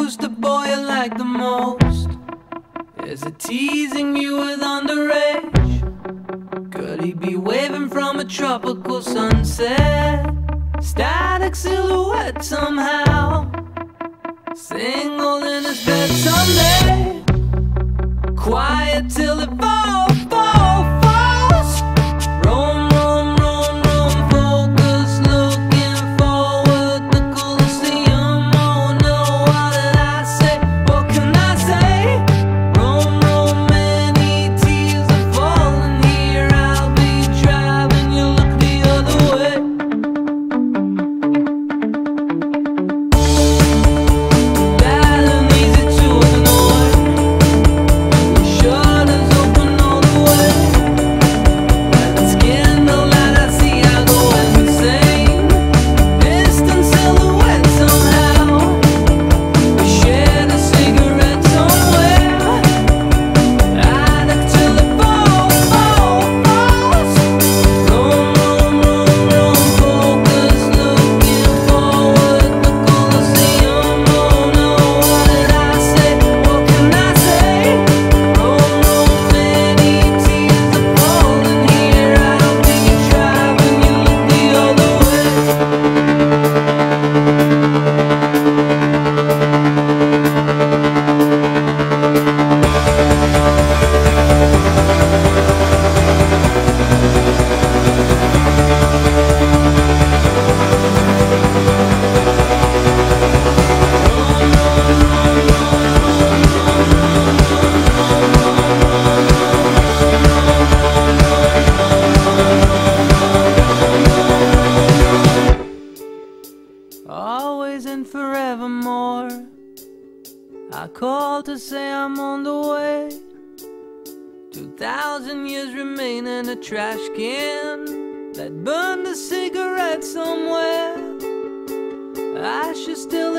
who's the boy you like the most? Is it teasing you with underage? Could he be waving from a tropical sunset? Static silhouette somehow. Single in his bed someday. Quiet till it falls, and forevermore. I call to say I'm on the way. Two thousand years remain in a trash can that burned a cigarette somewhere. I should still